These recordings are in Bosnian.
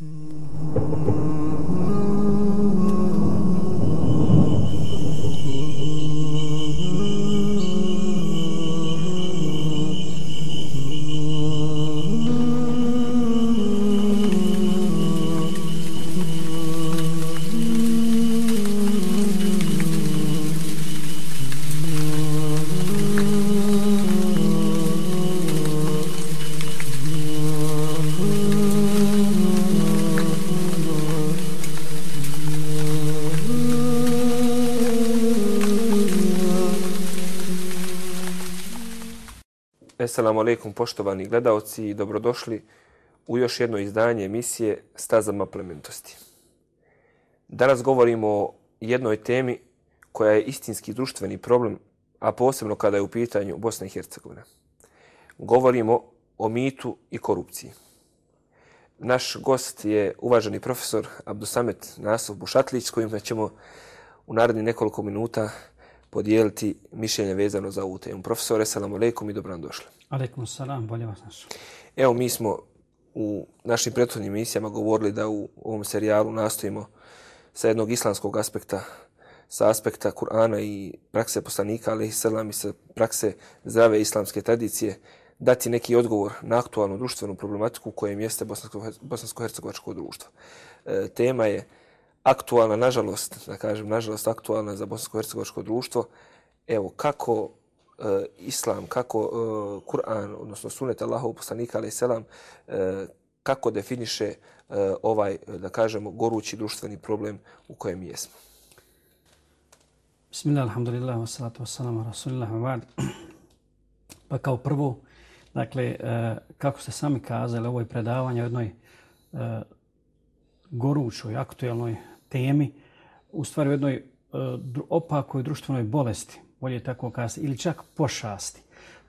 Mm. Assalamu alaikum poštovani gledalci i dobrodošli u još jedno izdanje emisije Stazama plementosti. Danas govorimo o jednoj temi koja je istinski društveni problem, a posebno kada je u pitanju Bosna i Hercegovina. Govorimo o mitu i korupciji. Naš gost je uvaženi profesor Abdusamet Nasov Bušatlić s kojim ćemo u narednih nekoliko minuta podijeliti mišljenje vezano za ovu temu. Profesore, salamu alaikum i dobrodošli nam. Aleikum salam, bolje vas našo. Evo, mi smo u našim prethodnim emisijama govorili da u ovom serijalu nastojimo sa jednog islamskog aspekta, sa aspekta Kur'ana i prakse poslanika, ali i selam i sa prakse zdrave islamske tradicije, dati neki odgovor na aktualnu društvenu problematiku kojem jeste bosansko-hercegovačko društvo. E, tema je aktualna, nažalost, da kažem, nažalost aktualna za bosansko-hercegovačko društvo. Evo, kako e, islam, kako eh, Kur'an, odnosno sunet Allahov poslanika, ali selam, eh, kako definiše ovaj, da kažemo, gorući društveni problem u kojem jesmo. Bismillah, alhamdulillah, wassalatu wassalamu, rasulillah, wa Pa kao prvo, dakle, kako ste sami kazali, ovo je predavanje o jednoj gorućoj, aktuelnoj temi, u stvari u jednoj uh, opakoj društvenoj bolesti, bolje tako kazati, ili čak pošasti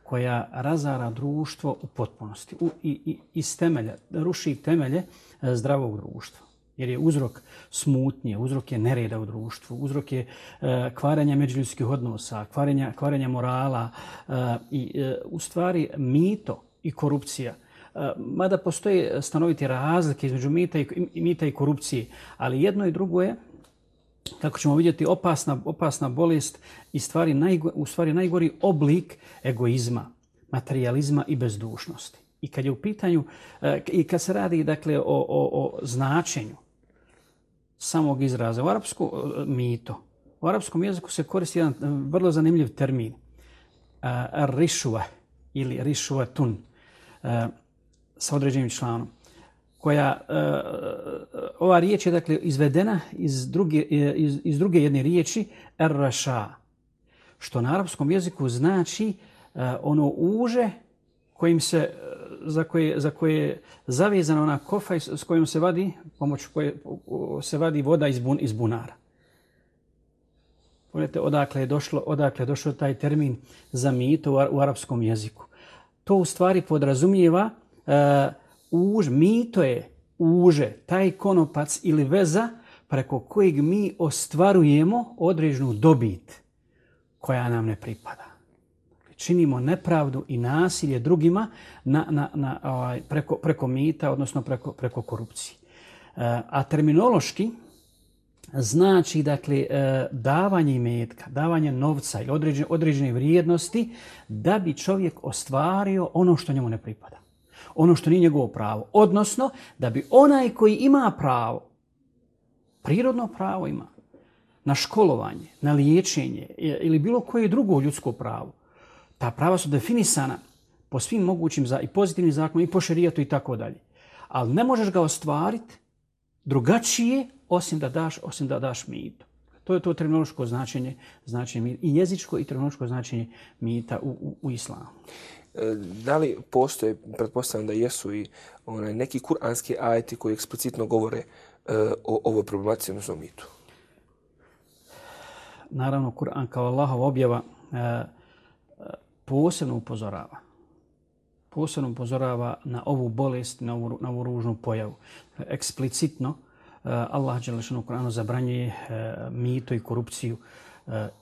koja razara društvo u potpunosti u, i, i, iz temelja, ruši temelje e, zdravog društva. Jer je uzrok smutnje, uzrok je nereda u društvu, uzrok je e, kvaranja međuljudskih odnosa, kvaranja, kvaranja morala e, i e, u stvari mito i korupcija. E, mada postoje stanoviti razlike između mita i, mita i korupcije, ali jedno i drugo je kako ćemo vidjeti, opasna, opasna bolest i stvari najgo, u stvari najgori oblik egoizma, materializma i bezdušnosti. I kad je u pitanju, eh, i kad se radi dakle, o, o, o značenju samog izraza, u arapsku eh, mito, u arapskom jeziku se koristi jedan eh, vrlo zanimljiv termin, rišuva ili rišuvatun, sa određenim članom koja uh, ova riječ je dakle izvedena iz druge e, iz, iz druge jedne riječi ar-rasha što na arapskom jeziku znači uh, ono uže kojim se za koje za koje je zavezana ona kofa s kojom se vadi pomoć koje se vadi voda iz bun iz bunara. Pogledajte odakle je došlo odakle je došao taj termin za mito u, u arapskom jeziku. To u stvari podrazumijeva uh, už, mito je uže, taj konopac ili veza preko kojeg mi ostvarujemo određenu dobit koja nam ne pripada. Dakle, činimo nepravdu i nasilje drugima na, na, na, ovaj, preko, preko mita, odnosno preko, preko korupcije. E, a terminološki znači dakle, e, davanje imetka, davanje novca ili određene, određene vrijednosti da bi čovjek ostvario ono što njemu ne pripada ono što nije njegovo pravo. Odnosno, da bi onaj koji ima pravo, prirodno pravo ima, na školovanje, na liječenje ili bilo koje drugo ljudsko pravo, ta prava su definisana po svim mogućim za, i pozitivnim zakonima i po šerijatu i tako dalje. Ali ne možeš ga ostvariti drugačije osim da daš, osim da daš mitu. To je to terminološko značenje, značenje i jezičko i terminološko značenje mita u, u, u islamu. E, da li postoje, pretpostavljam da jesu i onaj, neki kuranski ajeti koji eksplicitno govore uh, o ovoj problematici odnosno mitu? Naravno, Kur'an kao Allahov objava uh, posebno upozorava. Posebno upozorava na ovu bolest, na ovu, na ovu ružnu pojavu. Eksplicitno uh, Allah Đelešanu Kur'anu zabranjuje uh, mito i korupciju uh,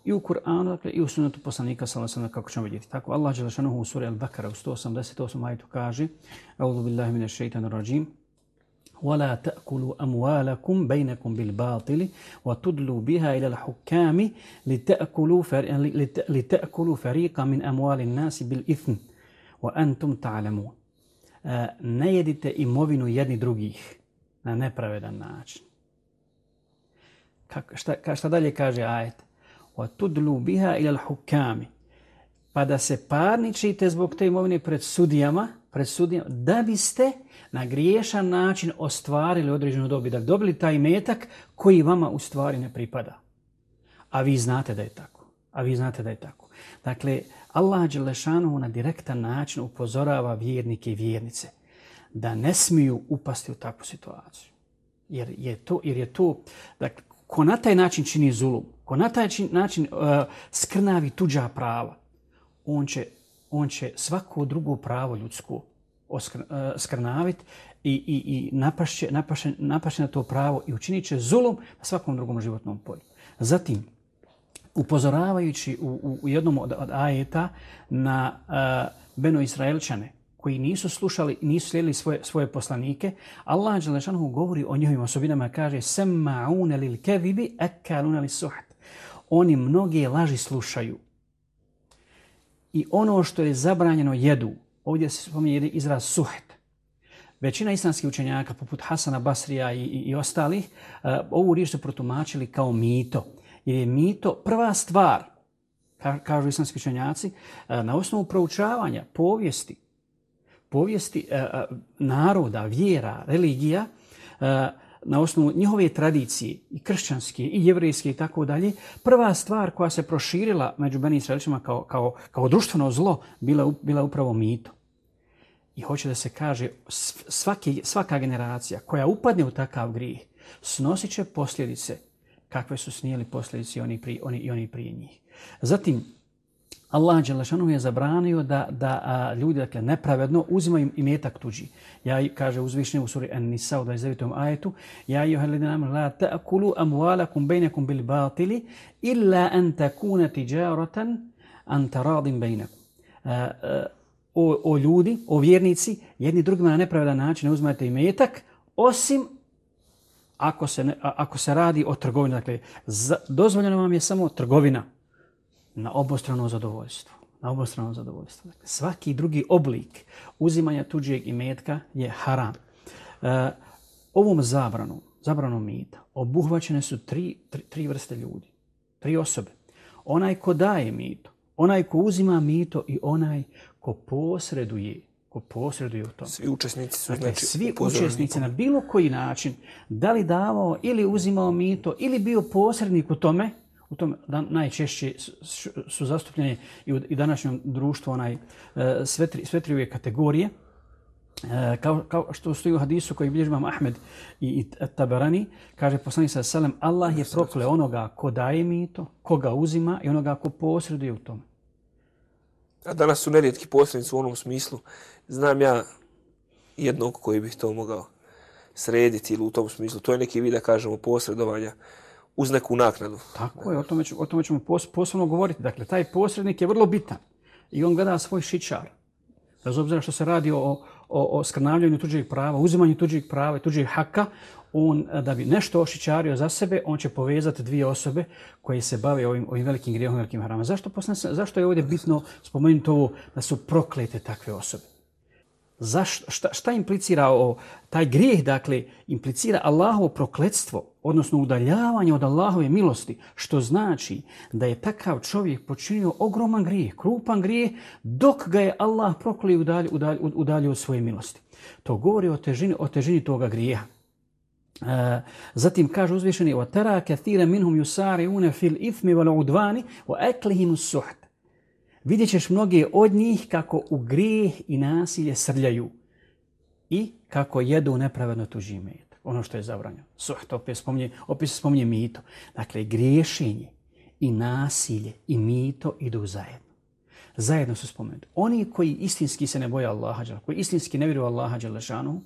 i u Kur'anu, dakle, i u sunetu poslanika, sallallahu kako ćemo vidjeti. Tako Allah Đelešanuhu u suri Al-Bakara u 188. ajetu kaže A'udhu billahi mine shaitanir rajim ولا تأكلوا أموالكم بينكم بالباطل وتدلوا بها إلى الحكام لتأكلوا, لتأكلوا فريقا من أموال الناس بالإثم وأنتم تعلمون ne jedite imovinu jedni drugih na nepravedan način. Kako, šta, šta dalje kaže ajet? wa tudlu biha ila al-hukami Pa da se parničite zbog te imovine pred sudijama, pred sudijama da biste na griješan način ostvarili određenu dobit, da dobili taj metak koji vama u stvari ne pripada. A vi znate da je tako. A vi znate da je tako. Dakle, Allah Đelešanu na direktan način upozorava vjernike i vjernice da ne smiju upasti u takvu situaciju. Jer je to, jer je to dakle, ko na taj način čini zulum, ko na taj način uh, skrnavi tuđa prava, on će, on će svako drugo pravo ljudsko oskr, uh, skrnaviti i, i, i napašće, napašće, napašće na to pravo i učinit će zulum na svakom drugom životnom polju. Zatim, upozoravajući u, u, u jednom od, od ajeta na uh, Beno Israelčane, koji nisu slušali, nisu slijedili svoje, svoje poslanike, Allah Đelešanhu govori o njihovim osobinama, kaže Semma'une lil kevibi ekalune li suhat. Oni mnoge laži slušaju. I ono što je zabranjeno jedu, ovdje se spominje izraz suhet. Većina islamskih učenjaka, poput Hasana Basrija i, i, i ostalih, uh, ovu riječ su protumačili kao mito. Jer je mito prva stvar, kažu islamski učenjaci, uh, na osnovu proučavanja povijesti, povijesti e, e, naroda, vjera, religija, e, na osnovu njihove tradicije i kršćanske i jevrijske i tako dalje, prva stvar koja se proširila među Beni Israelićima kao, kao, kao društveno zlo bila, bila upravo mito. I hoće da se kaže svaki, svaka generacija koja upadne u takav grijeh snosit će posljedice kakve su snijeli posljedice oni, pri, oni, i oni prije njih. Zatim, Allah Đelešanu je zabranio da, da a, ljudi dakle, nepravedno uzimaju imetak tuđi. Ja kaže uzvišnje u suri An-Nisa u 29. ajetu Ja i ohalidina amal la ta'kulu amualakum bejnekum bil batili illa an takuna tijaratan an taradim bejnekum. O, o ljudi, o vjernici, jedni drugima na nepravedan način ne uzmajte imetak, osim ako se, ne, ako se radi o trgovini. Dakle, za, dozvoljeno vam je samo trgovina na obostrano zadovoljstvo. Na obostrano zadovoljstvo. Dakle, svaki drugi oblik uzimanja tuđeg imetka je haram. E, ovom zabranom, zabranom mita, obuhvaćene su tri, tri, tri vrste ljudi. Tri osobe. Onaj ko daje mito, onaj ko uzima mito i onaj ko posreduje ko posreduje u tom. Svi učesnici su dakle, znači, svi učesnici na bilo koji način, da li davao ili uzimao mito ili bio posrednik u tome, u tom dan, najčešće su, zastupljene i u i današnjem društvu onaj e, sve tri, sve tri kategorije e, kao, kao što stoji u hadisu koji bilježi imam Ahmed i, i Tabarani kaže poslanik sa selam Allah je prokle onoga ko daje mito, koga uzima i onoga ko posreduje u tome. A danas su nerijetki posrednici u onom smislu. Znam ja jednog koji bih to mogao srediti ili u tom smislu. To je neki vid, da kažemo, posredovanja uz neku naknadu. Tako je, o tome, ću, o tome ćemo pos, posebno govoriti. Dakle, taj posrednik je vrlo bitan i on gleda svoj šičar. Bez obzira što se radi o, o, o skrnavljanju tuđeg prava, uzimanju tuđeg prava i tuđeg haka, on eh, da bi nešto ošičario za sebe, on će povezati dvije osobe koje se bave ovim, ovim velikim grijehom, velikim harama. Zašto, posle, zašto je ovdje bitno spomenuti ovo da su proklete takve osobe? Zaš, šta, šta implicira o, taj grijeh, dakle, implicira Allahovo prokletstvo, odnosno udaljavanje od Allahove milosti, što znači da je takav čovjek počinio ogroman grijeh, krupan grijeh, dok ga je Allah proklio i udalje, udalje, udalje od svoje milosti. To govori o težini, o težini toga grijeha. E, zatim kaže uzvišeni wa كَثِيرًا مِنْهُمْ minhum yusari'una fil ithmi wal udwani wa aklihim vidjet ćeš mnoge od njih kako u grijeh i nasilje srljaju i kako jedu nepravedno tuži med. Ono što je zabranjeno. Suht, opet, spominje, opet se spominje mito. Dakle, griješenje i nasilje i mito idu zajedno. Zajedno su spomenuti. Oni koji istinski se ne boje Allaha, koji istinski ne vjeruju Allaha Đalešanu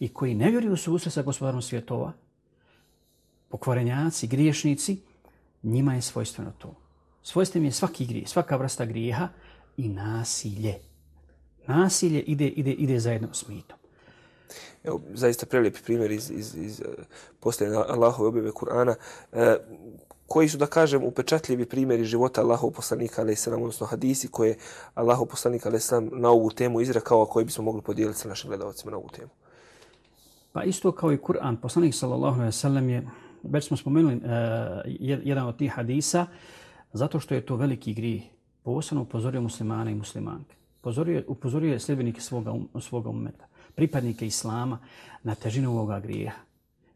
i koji ne vjeruju u susret sa gospodarom svjetova, pokvarenjaci, griješnici, njima je svojstveno to. Svojstven je svaki grije, svaka vrsta grijeha i nasilje. Nasilje ide, ide, ide zajedno s mitom. Evo, zaista prelijepi primjer iz, iz, iz eh, posljedne Allahove objave Kur'ana. E, koji su, da kažem, upečatljivi primjeri života Allahov poslanika, ali selam, odnosno hadisi koje Allahov poslanika, ali selam, na ovu temu izrekao, a koji bismo mogli podijeliti sa našim gledalcima na ovu temu? Pa isto kao i Kur'an, poslanik sallallahu alejhi ve sellem je već smo spomenuli uh, jedan od tih hadisa zato što je to veliki grijeh. Posebno upozorio muslimane i muslimanke. Upozorio, upozorio je sljedbenike svoga, um, svoga umeta, pripadnike islama na težinu ovoga grijeha.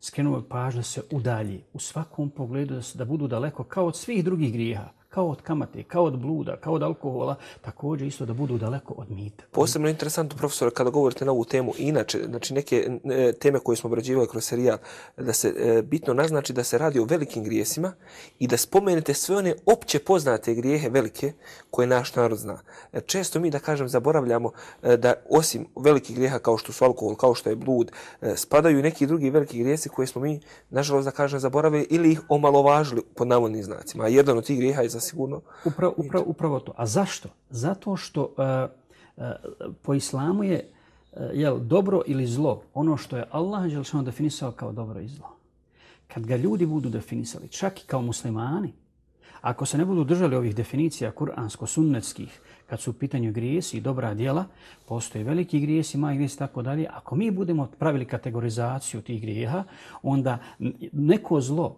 Skrenuo je pažnju da se udalji u svakom pogledu da, da budu daleko kao od svih drugih grijeha kao od kamate, kao od bluda, kao od alkohola, također isto da budu daleko od mita. Posebno interesantno, profesor, kada govorite na ovu temu, inače, znači neke e, teme koje smo obrađivali kroz serijal, da se e, bitno naznači da se radi o velikim grijesima i da spomenete sve one opće poznate grijehe velike koje naš narod zna. E, često mi, da kažem, zaboravljamo e, da osim velikih grijeha kao što su alkohol, kao što je blud, e, spadaju i neki drugi veliki grijesi koje smo mi, nažalost, da kažem, zaboravili ili ih omalovažili pod navodnim znacima. A jedan od tih grijeha je za sigurno. Upravo, upravo, upravo to. A zašto? Zato što uh, uh, po islamu je uh, jel, dobro ili zlo ono što je Allah Đelšano definisao kao dobro i zlo. Kad ga ljudi budu definisali, čak i kao muslimani, ako se ne budu držali ovih definicija kuransko-sunnetskih, kad su u pitanju grijesi i dobra djela, postoje veliki grijesi, mali grijesi i tako dalje. Ako mi budemo pravili kategorizaciju tih grijeha, onda neko zlo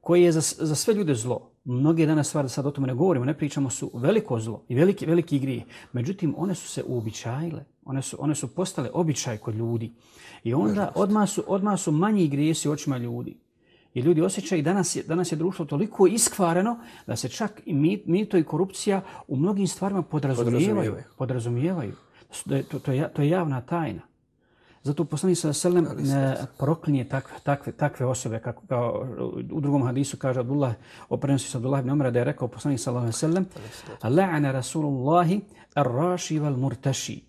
koje je za, za sve ljude zlo, mnoge danas stvari, sad o tome ne govorimo, ne pričamo, su veliko zlo i veliki, veliki igri. Međutim, one su se uobičajile, one su, one su postale običaj kod ljudi. I onda odmah su, odmah su manji grijesi očima ljudi. I ljudi osjećaju danas je, danas je društvo toliko iskvareno da se čak i mito i korupcija u mnogim stvarima podrazumijevaju. podrazumijevaju. To, to, je, to je javna tajna. Zato poslani sa selem proklinje takve, takve, takve osobe, kako kao u drugom hadisu kaže Abdullah, oprenosi sa Abdullah ibn Umara da je rekao poslani sa selem, la'ana Rasulullahi ar-raši wal murtaši.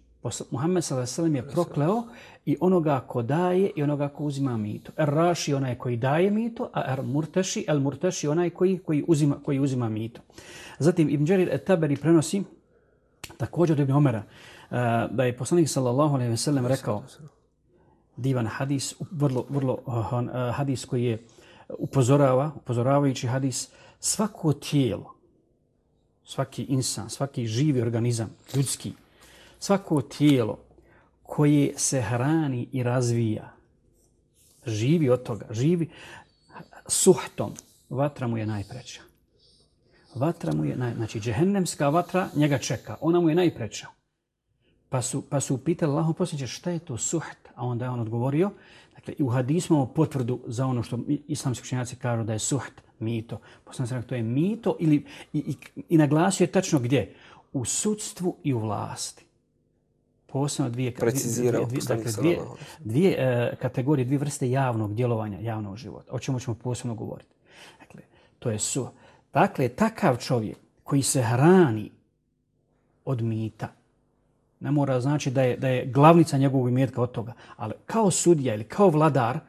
Muhammed sa selem je prokleo i onoga ko daje i onoga ko uzima mito. Ar-raši onaj koji daje mito, a ar-murtaši, al-murtaši onaj koji, koji, uzima, koji uzima mito. Zatim Ibn Jarir et-Taberi prenosi također od Ibn Umara da je poslanik sallallahu alejhi ve sellem rekao divan hadis, vrlo, vrlo uh, hadis koji je upozorava, upozoravajući hadis, svako tijelo, svaki insan, svaki živi organizam, ljudski, svako tijelo koje se hrani i razvija, živi od toga, živi suhtom, vatra mu je najpreća. Vatra mu je, naj... znači, džehennemska vatra njega čeka, ona mu je najpreća. Pa su, pa su upitali Allahom posljednje šta je to suht, a onda je on odgovorio. Dakle, i u hadisu imamo potvrdu za ono što islamski učenjaci kažu da je suht, mito. Posljednje se to je mito ili, i, i, i naglasio je tačno gdje? U sudstvu i u vlasti. Posebno dvije, Precizirao, dvije, dvije, dakle, dvije, dvije uh, kategorije, dvije vrste javnog djelovanja, javnog života. O čemu ćemo posebno govoriti? Dakle, to je su. Dakle, takav čovjek koji se hrani od mita, ne mora znači da je, da je glavnica njegovog imetka od toga. Ali kao sudija ili kao vladar,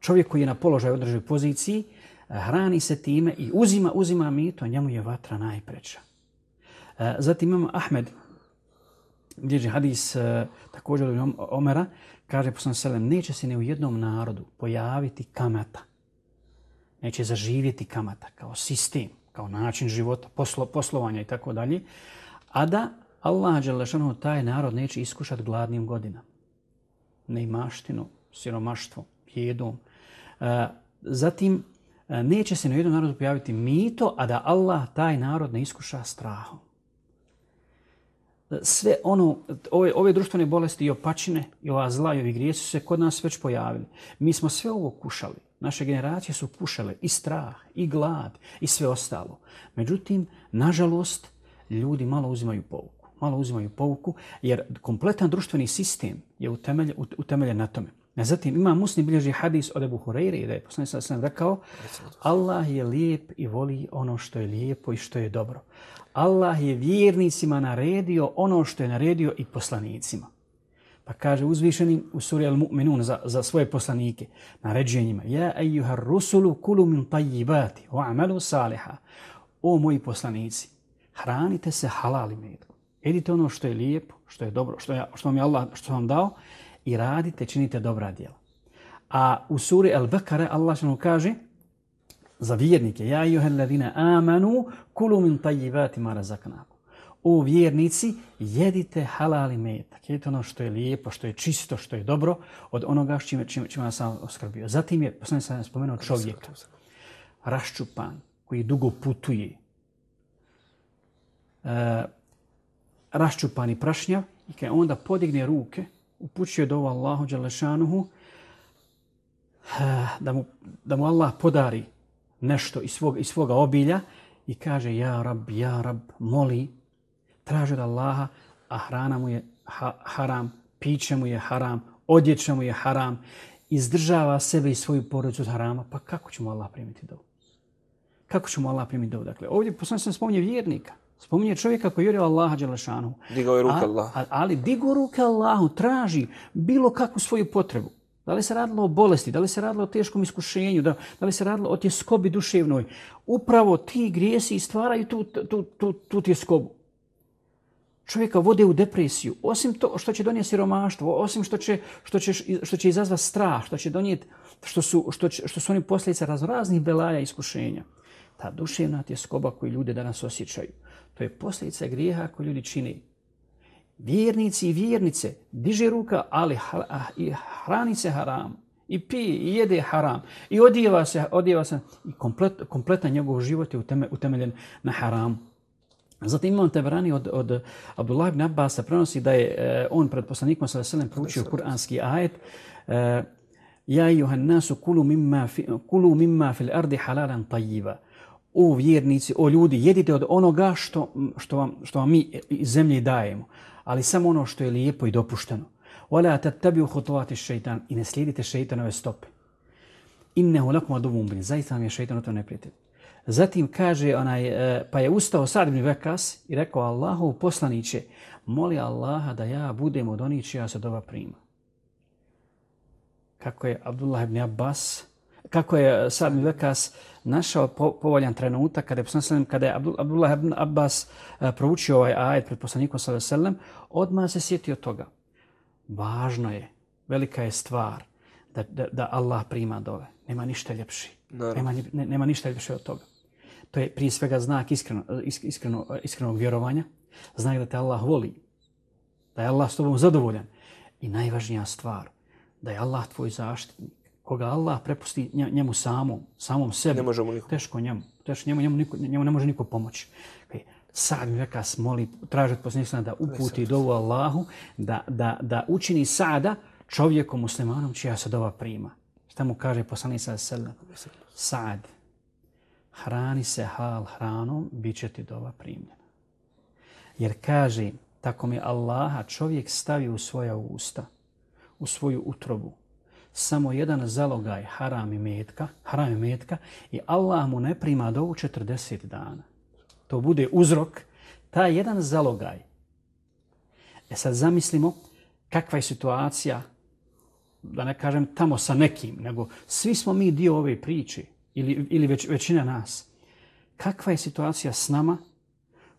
čovjek koji je na položaju održaju poziciji, eh, hrani se time i uzima, uzima mito, njemu je vatra najpreča. Eh, zatim imamo Ahmed, gdje je hadis eh, također od Omera, kaže poslan Selem, neće se ne u jednom narodu pojaviti kamata. Neće zaživjeti kamata kao sistem, kao način života, poslo, poslovanja i tako dalje. A da Allah Đelešanu taj narod neće iskušati gladnim godinama. Neimaštinu, siromaštvo, jedom. E, zatim, e, neće se na jednom narodu pojaviti mito, a da Allah taj narod ne iskuša strahom. Sve ono, ove, ove društvene bolesti i opačine i ova zla i ovi grijesi su se kod nas već pojavili. Mi smo sve ovo kušali. Naše generacije su kušale i strah, i glad, i sve ostalo. Međutim, nažalost, ljudi malo uzimaju povuku malo uzimaju pouku, jer kompletan društveni sistem je utemeljen, utemeljen na tome. A zatim ima muslim bilježi hadis od Ebu Hureyre, da je poslanik sa sam rekao, Allah je lijep i voli ono što je lijepo i što je dobro. Allah je vjernicima naredio ono što je naredio i poslanicima. Pa kaže uzvišenim u suri Al-Mu'minun za, za svoje poslanike, naređuje njima, Ja ejuhar rusulu kulu min tajibati, wa amalu saliha. O moji poslanici, hranite se halalim medom jedite ono što je lijepo, što je dobro, što, je, što vam je Allah što vam dao i radite, činite dobra djela. A u suri Al-Bakara Allah što kaže za vjernike, ja i ladina amanu kulu min tajibati ma razaknaku. O vjernici, jedite halali metak. Jedite ono što je lijepo, što je čisto, što je dobro od onoga što čime, čime, čime sam oskrbio. Zatim je, poslani sam spomenuo čovjek, raščupan, koji dugo putuje, e, raščupani prašnjav i kada onda podigne ruke, upućuje do Allahu Đalešanuhu eh, da mu, da mu Allah podari nešto iz svoga, iz svoga obilja i kaže ja rab, ja rab, moli, traži od Allaha, a hrana mu je ha, haram, piće mu je haram, odjeća mu je haram, izdržava sebe i svoju porodicu od harama, pa kako ćemo Allah primiti dovu? Kako ćemo Allah primiti dovu? Dakle, ovdje poslano sam spominje vjernika. Spominje čovjeka koji vjeruje Allaha Đelešanu. Digao je ruke Allah. Ali digao ruke Allahu, traži bilo kakvu svoju potrebu. Da li se radilo o bolesti, da li se radilo o teškom iskušenju, da, da li se radilo o tjeskobi duševnoj. Upravo ti grijesi stvaraju tu, tu, tu, tu tjeskobu. Čovjeka vode u depresiju. Osim to što će donijeti siromaštvo, osim što će, što će, što će izazvati strah, što će donijeti, što su, što, će, što su oni posljedice raznih belaja iskušenja. Ta duševna tjeskoba koju ljude danas osjećaju. To je posljedica grijeha koju ljudi čini. Vjernici i vjernice diže ruka, ali i hrani se haram. I pije, i jede haram. I odjeva se, odjeva se. I komplet, kompletan njegov život je utemeljen na haramu. Zatim imam te vrani od, od Abdullah ibn Abbas prenosi da je uh, on pred poslanikom sa veselem proučio kuranski ajet uh, Ja juhan nasu kulu mimma, fi, kulu mimma fil ardi halalan tajiva o vjernici, o ljudi, jedite od onoga što, što, vam, što vam mi iz zemlje dajemo, ali samo ono što je lijepo i dopušteno. Wala tattabi'u khutuwati shaytan in slijedite šejtanove stope. Innahu lakum aduvun bin. Zaista vam je šejtan to neprijatelj. Zatim kaže onaj e, pa je ustao Sad ibn Vekas i rekao Allahu poslanice, moli Allaha da ja budem od onih čija se dova prima. Kako je Abdullah ibn Abbas, kako je Sad ibn Vekas našao po, povoljan trenutak kada je, poslanik, kada je Abdullah ibn Abbas uh, proučio ovaj ajet pred poslanikom sallallahu alejhi ve sellem, odmah se sjetio toga. Važno je, velika je stvar da, da, da Allah prima dove. Nema ništa ljepši. Nema, ne, nema ništa ljepše od toga. To je prije svega znak iskreno, iskreno, iskrenog vjerovanja. Znak da te Allah voli. Da je Allah s tobom zadovoljan. I najvažnija stvar, da je Allah tvoj zaštitnik koga Allah prepusti njemu samom, samom sebi, ne niko. teško njemu. Teško njemu, njemu, niko, njemu ne može niko pomoći. Okay. Sad mi veka smoli, traži od posljednika da uputi dovu Allahu, da, da, da učini sada čovjekom muslimanom čija se dova prima. Šta mu kaže poslanik sa selem? Sad, hrani se hal hranom, bit će ti dova primljena. Jer kaže, tako mi Allaha čovjek stavi u svoja usta, u svoju utrobu, samo jedan zalogaj haram i metka, haram i metka i Allah mu ne prima do 40 dana. To bude uzrok, ta jedan zalogaj. E sad zamislimo kakva je situacija, da ne kažem tamo sa nekim, nego svi smo mi dio ove priče ili, ili već, većina nas. Kakva je situacija s nama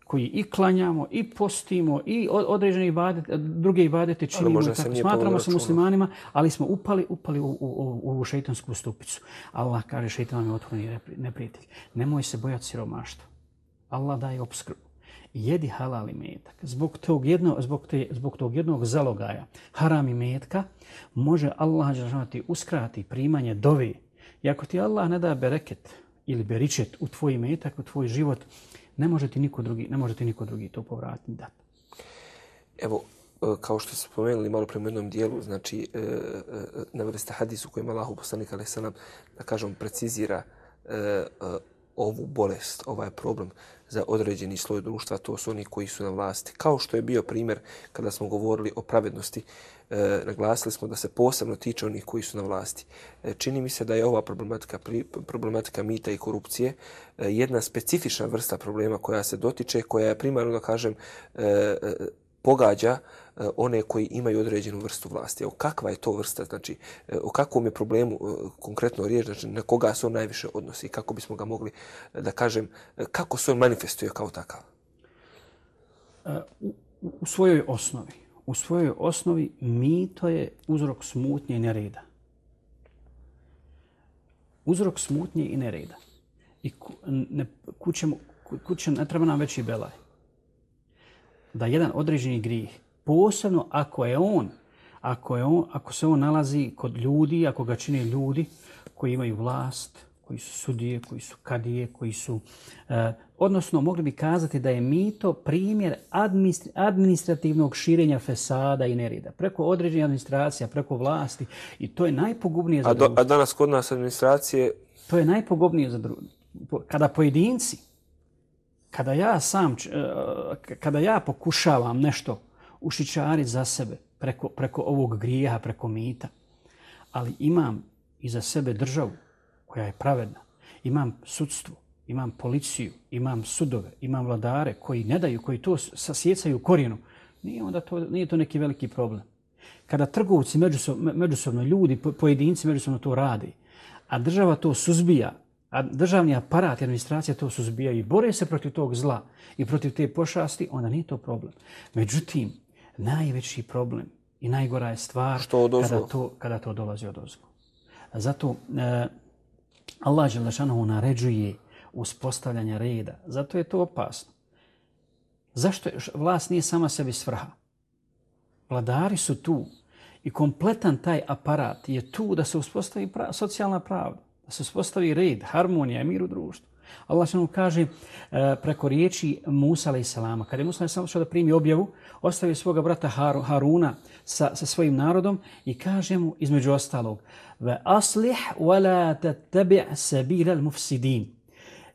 koji i klanjamo, i postimo, i određene ibadete, druge ibadete činimo. Tako, smatramo se muslimanima, ali smo upali, upali u, u, u, u šeitansku stupicu. Allah kaže šeitan vam je otvorni neprijatelj. Nemoj se bojati siromaštva. Allah daje obskrbu. Jedi halal i metak. Zbog tog, jedno, zbog, te, zbog tog jednog zalogaja haram i metka može Allah ti uskrati primanje dove. I ako ti Allah ne da bereket ili beričet u tvoj metak, u tvoj život, ne može ti niko drugi, ne može ti niko drugi to povratiti da. Evo, e, kao što ste spomenuli malo prema jednom dijelu, znači, e, e, e naveli ste hadis u kojem Allahu poslanik alaih salam, da kažem, precizira e, ovu bolest, ovaj problem za određeni sloj društva, to su oni koji su na vlasti. Kao što je bio primjer kada smo govorili o pravednosti, e, naglasili smo da se posebno tiče onih koji su na vlasti. E, čini mi se da je ova problematika, problematika mita i korupcije e, jedna specifična vrsta problema koja se dotiče, koja je primarno, da kažem, e, e, pogađa e, one koji imaju određenu vrstu vlasti. O kakva je to vrsta, znači e, o kakvom je problemu e, konkretno riječ, znači na koga se on najviše odnosi i kako bismo ga mogli da kažem, kako se on manifestuje kao takav? U, u svojoj osnovi, u svojoj osnovi mito je uzrok smutnje i nereda. Uzrok smutnje i nereda. I ku, ne, kućem, kućem ne treba nam veći belaj. Da jedan određeni grijeh, posebno ako je on, ako, je on, ako se on nalazi kod ljudi, ako ga čine ljudi koji imaju vlast, koji su sudije, koji su kadije, koji su... Eh, odnosno, mogli bi kazati da je mito primjer administrativnog širenja fesada i nerida. Preko određenja administracija, preko vlasti. I to je najpogubnije za a, do, a danas kod nas administracije... To je najpogubnije za društvo. Kada pojedinci, kada ja sam, eh, kada ja pokušavam nešto ušičariti za sebe preko, preko ovog grijeha, preko mita, ali imam i za sebe državu, koja je pravedna. Imam sudstvo, imam policiju, imam sudove, imam vladare koji ne daju, koji to sasjecaju u korijenu. Nije, onda to, nije to neki veliki problem. Kada trgovci međusobno, međusobno ljudi, pojedinci međusobno to radi, a država to suzbija, a državni aparat i administracija to suzbija i bore se protiv tog zla i protiv te pošasti, onda nije to problem. Međutim, najveći problem i najgora je stvar kada to, kada to dolazi od ozgo. Zato e, Allah Želešanohu naređuje uspostavljanja reda. Zato je to opasno. Zašto vlast nije sama sebi svrha? Vladari su tu i kompletan taj aparat je tu da se uspostavi pra, socijalna pravda, da se uspostavi red, harmonija i mir u društvu. Allah nam kaže e, preko riječi Musa alaih salama. Kada je Musa alaih salama da primi objavu, ostavi svoga brata Har Haruna sa, sa svojim narodom i kaže mu između ostalog ve aslih wala tattabi' sabila al-mufsidin.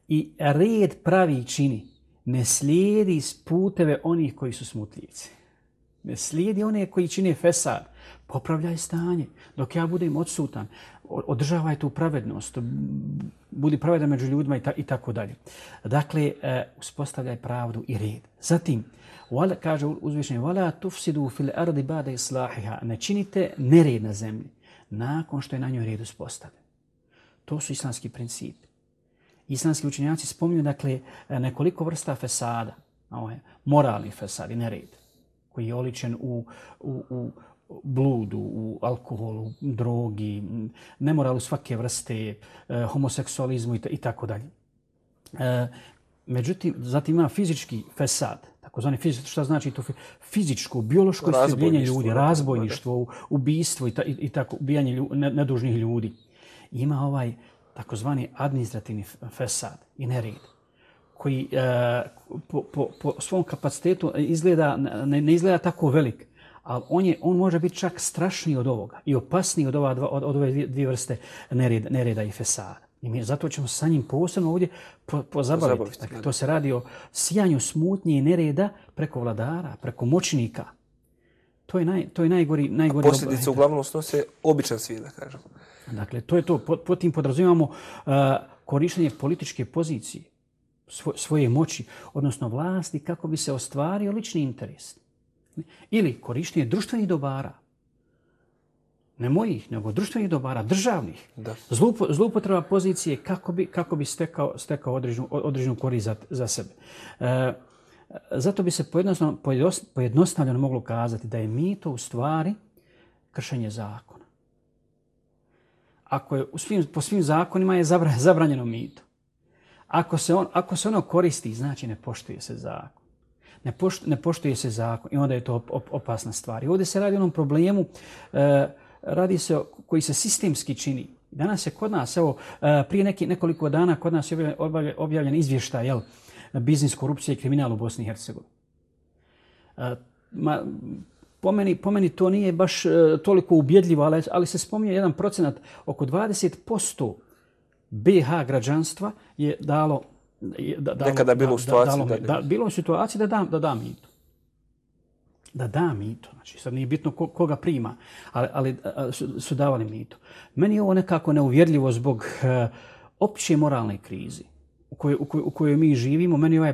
I red pravi čini. Ne slijedi puteve onih koji su smutljivci. Ne slijedi one koji čine fesad. Popravljaj stanje. Dok ja budem odsutan, održavaj tu pravednost. Budi pravedan među ljudima i tako dalje. Dakle, e, uspostavljaj pravdu i red. Zatim, wala, kaže uzvišenje, وَلَا tufsidu fil ardi بَعْدَ islahiha. Ne činite nered na zemlji nakon što je na njoj red uspostavljen. To su islamski principi. Islamski učenjaci spominju dakle, nekoliko vrsta fesada, ovaj, moralni fesad i nered, koji je oličen u, u, u bludu, u alkoholu, drogi, nemoralu svake vrste, eh, homoseksualizmu i tako dalje. Eh, međutim, zatim ima fizički fesad, takozvani fizički, šta znači to fizičko, biološko istrebljenje ljudi, razbojništvo, ubijstvo i, ta, i, i tako, ubijanje lju, nedužnih ljudi. Ima ovaj takozvani administrativni fesad i nered koji e, po, po, po svom kapacitetu izgleda, ne, ne izgleda tako velik, ali on, je, on može biti čak strašniji od ovoga i opasniji od, ova dva, od, od ove dvije vrste nereda, nereda i fesada. I mi zato ćemo sa njim posebno ovdje pozabaviti. Po dakle, to se radi o sijanju smutnje i nereda preko vladara, preko moćnika. To je, naj, to je najgori... najgori A posljedice uglavnom snose običan svijet, da kažem. Dakle, to je to. Po, tim podrazumijemo uh, korištenje političke pozicije, svo, svoje moći, odnosno vlasti, kako bi se ostvario lični interes. Ili korištenje društvenih dobara, ne mojih, nego društvenih dobara, državnih, da. Zlupo, zlupotreba pozicije kako bi, kako bi stekao, stekao određenu, određenu korist za, za sebe. E, zato bi se pojednostavljeno, pojednostavljeno moglo kazati da je mito u stvari kršenje zakona. Ako je u svim, po svim zakonima je zabranjeno mito. Ako se, on, ako se ono koristi, znači ne poštuje se zakon. Ne, poštuje, ne poštuje se zakon i onda je to op, op, opasna stvar. I ovdje se radi o onom problemu e, radi se o, koji se sistemski čini. Danas je kod nas, evo, e, prije neki, nekoliko dana kod nas je objavljen, objavljen izvještaj, jel, biznis, korupcije i kriminal u Bosni i Hercegovini. E, ma, po meni, po meni to nije baš e, toliko ubjedljivo, ali, ali se spominje jedan procenat, oko 20% BH građanstva je dalo... Da, dalo Nekada bilo u situaciji da, da, da, da, bilo u situaciji da da, da da mito da da mito. Znači, sad nije bitno koga prima, ali, ali su, su davali mito. Meni je ovo nekako neuvjerljivo zbog uh, opće moralne krize u kojoj, u, kojoj, u kojoj mi živimo. Meni je ovaj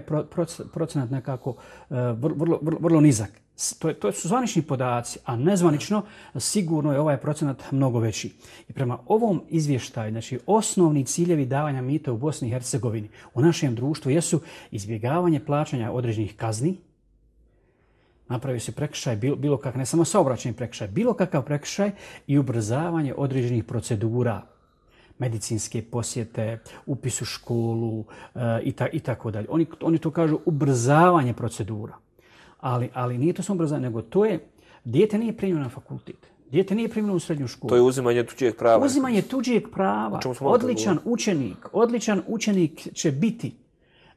procenat nekako uh, vrlo, vrlo, vrlo nizak. To, je, to su zvanični podaci, a nezvanično sigurno je ovaj procenat mnogo veći. I prema ovom izvještaju, znači osnovni ciljevi davanja mita u Bosni i Hercegovini u našem društvu jesu izbjegavanje plaćanja određenih kazni, napravio se prekršaj, bilo, bilo kak, ne samo saobraćeni prekršaj, bilo kakav prekršaj i ubrzavanje određenih procedura medicinske posjete, upis u školu e, i, ta, i tako dalje. Oni, oni to kažu ubrzavanje procedura. Ali, ali nije to samo ubrzavanje, nego to je, dijete nije primljeno na fakultet. Dijete nije primljeno u srednju školu. To je uzimanje tuđeg prava. Uzimanje tuđeg prava. Odličan učenik, odličan učenik će biti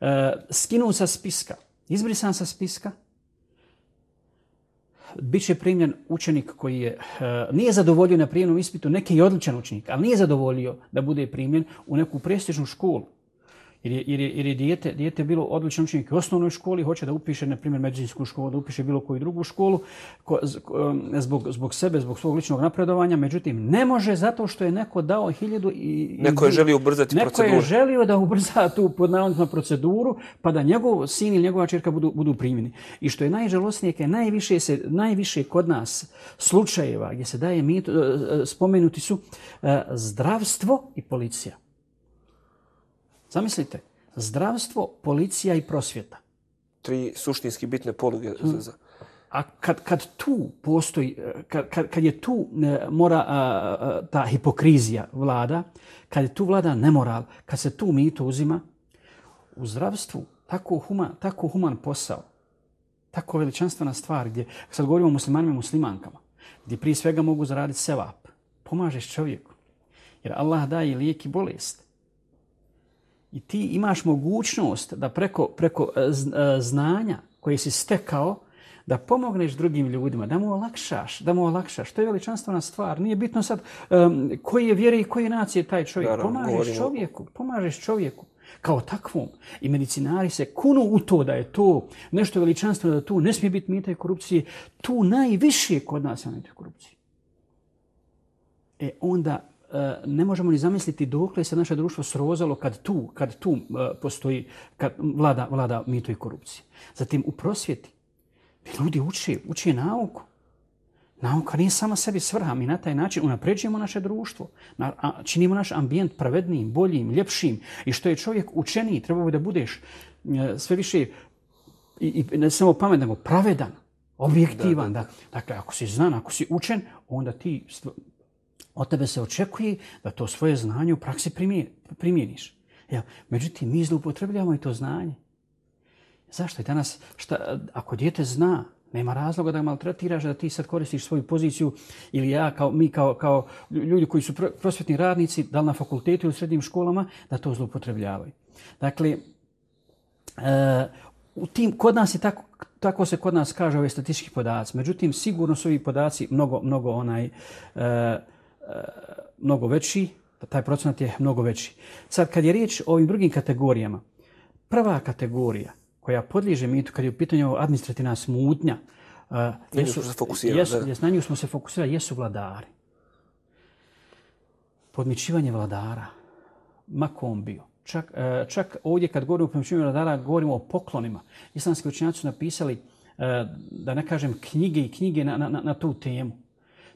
uh, skinut sa spiska, izbrisan sa spiska, bit će primljen učenik koji je, uh, nije zadovoljio na prijemnom ispitu, neki je odličan učenik, ali nije zadovoljio da bude primljen u neku prestižnu školu. Jer je, jer je, jer je dijete, dijete bilo odličan učenik u osnovnoj školi, hoće da upiše, na primjer, medicinsku školu, da upiše bilo koju drugu školu, ko, zbog, zbog sebe, zbog svog ličnog napredovanja, međutim, ne može zato što je neko dao hiljadu i... Neko je želio ubrzati neko proceduru. Neko je želio da ubrza tu podnavodnu proceduru, pa da njegov sin ili njegova čerka budu, budu primjeni. I što je najžalostnije, je najviše, se, najviše kod nas slučajeva gdje se daje mit, e, e, spomenuti su e, zdravstvo i policija. Zamislite, zdravstvo, policija i prosvjeta. Tri suštinski bitne poluge. Za, za. A kad, kad tu postoji, kad, kad, kad je tu e, mora a, a, ta hipokrizija vlada, kad je tu vlada nemoral, kad se tu mito uzima, u zdravstvu tako human, tako human posao, tako veličanstvena stvar, gdje, sad govorimo o muslimanima i muslimankama, gdje prije svega mogu zaraditi sevap, pomažeš čovjeku. Jer Allah daje lijek i bolest. I ti imaš mogućnost da preko, preko e, e, znanja koje si stekao, da pomogneš drugim ljudima, da mu olakšaš, da mu olakšaš. To je veličanstvena stvar. Nije bitno sad um, koji je vjere i koje nacije taj čovjek. Naravno, pomažeš govorimo. čovjeku, pomažeš čovjeku kao takvom. I medicinari se kunu u to da je to nešto veličanstveno, da tu ne smije biti mita i korupcije. Tu najviše kod nas je mita i korupcije. E onda ne možemo ni zamisliti dokle se naše društvo srozalo kad tu, kad tu eh, postoji, kad vlada, vlada mito i korupcije. Zatim u prosvjeti, ljudi uči, uči nauku. Nauka nije sama sebi svrha. Mi na taj način unapređujemo naše društvo. Činimo naš ambijent pravednijim, boljim, ljepšim. I što je čovjek učeniji, treba bi da budeš eh, sve više i, i ne samo pamet, nego pravedan, objektivan. Da, da. Da. Dakle, ako si znan, ako si učen, onda ti od tebe se očekuje da to svoje znanje u praksi primjeniš. Ja, međutim, mi zloupotrebljamo i to znanje. Zašto je danas, šta, ako djete zna, nema razloga da ga maltretiraš, da ti sad koristiš svoju poziciju ili ja, kao, mi kao, kao ljudi koji su prosvjetni radnici, da li na fakultetu ili u srednjim školama, da to zloupotrebljavaju. Dakle, e, u tim, kod nas je tako, tako se kod nas kaže ove statistički podaci. Međutim, sigurno su ovi podaci mnogo, mnogo onaj, e, mnogo veći, taj procenat je mnogo veći. Sad, kad je riječ o ovim drugim kategorijama, prva kategorija koja podliježe mitu, kad je u pitanju administrativna smutnja, uh, jesu, na nju smo se fokusirali, jesu vladari. Podmičivanje vladara, makom bio. Čak, uh, čak ovdje kad govorimo o podmičivanju vladara, govorimo o poklonima. Islamski učenjaci su napisali, uh, da ne kažem, knjige i knjige na, na, na tu temu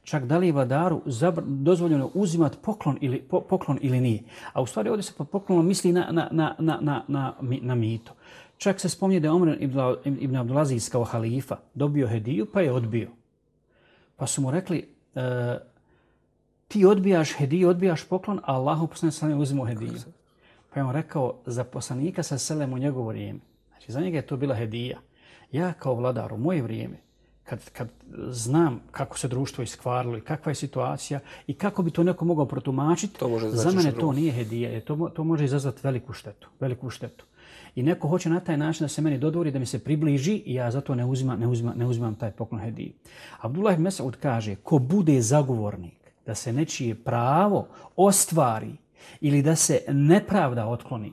čak da li je vladaru dozvoljeno uzimati poklon ili, po, poklon ili nije. A u stvari ovdje se pod poklonom misli na, na, na, na, na, na, na mito. Čak se spomnije da je Omer ibn, ibn Abdulaziz kao halifa dobio hediju pa je odbio. Pa su mu rekli, e, ti odbijaš hediju, odbijaš poklon, a Allah poslanik sa uzimo hediju. Pa je on rekao, za poslanika sa selem u njegovo vrijeme. Znači, za njega je to bila hedija. Ja kao vladar u moje vrijeme, kad, kad znam kako se društvo iskvarilo i kakva je situacija i kako bi to neko mogao protumačiti, to može za mene to nije hedije. To, to može izazvati veliku štetu. Veliku štetu. I neko hoće na taj način da se meni dodvori, da mi se približi i ja zato ne uzimam, ne uzimam, ne uzimam taj poklon hedije. Abdullah Mesud kaže, ko bude zagovornik da se nečije pravo ostvari ili da se nepravda otkloni,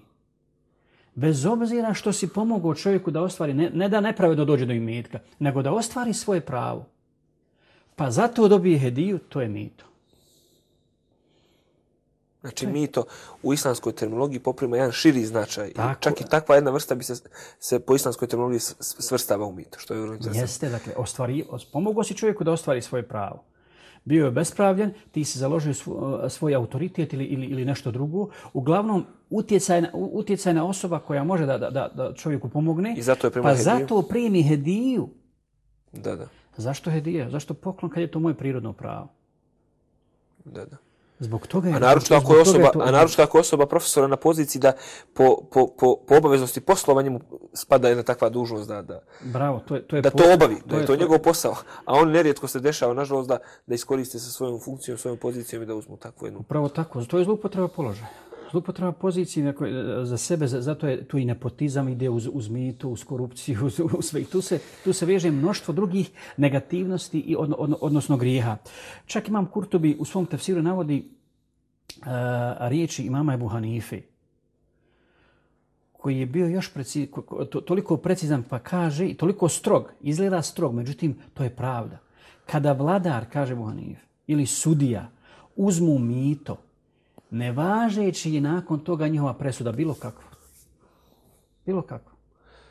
bez obzira što si pomogao čovjeku da ostvari, ne, ne da nepravedno dođe do imetka, nego da ostvari svoje pravo. Pa zato dobije hediju, to je mito. Znači, mito u islamskoj terminologiji poprima jedan širi značaj. Tako, Čak i takva jedna vrsta bi se, se po islamskoj terminologiji svrstava u mito. Što je vrlo Jeste, dakle, ostvari, pomogao si čovjeku da ostvari svoje pravo bio je bespravljen, ti si založio svoj, svoj autoritet ili, ili, ili nešto drugo. Uglavnom, utjecajna, utjecajna osoba koja može da, da, da čovjeku pomogne, I zato je pa hediju. zato primi hediju. Da, da. Zašto hedija? Zašto poklon kad je to moje prirodno pravo? Da, da. Zbog toga je... A naročito ako je osoba, to- a naročito ako je osoba profesora na poziciji da po, po, po, po obaveznosti poslovanja mu spada jedna takva dužnost da, da, Bravo, to je, to je da to obavi, da je to je- njegov posao. A on nerijetko se dešava, nažalost, da, da iskoriste sa svojom funkcijom, svojom pozicijom i da uzmu takvu jednu. Upravo tako. To je zloupotreba položaja. Zloupotreba pozicije na koje- za sebe, za- zato je tu i nepotizam ide uz, uz mitu, uz korupciju, uz, uz sve. I tu se, tu se veže mnoštvo drugih negativnosti i od, od, odnosno grijeha. Čak imam Kurtobi u svom tefsiru navodi uh, riječi imama Ebu Hanife koji je bio još preci, to, toliko precizan pa kaže i toliko strog, izgleda strog, međutim to je pravda. Kada vladar, kaže Ebu Hanife, ili sudija uzmu mito, nevažeći je nakon toga njihova presuda bilo kakva. Bilo kakva.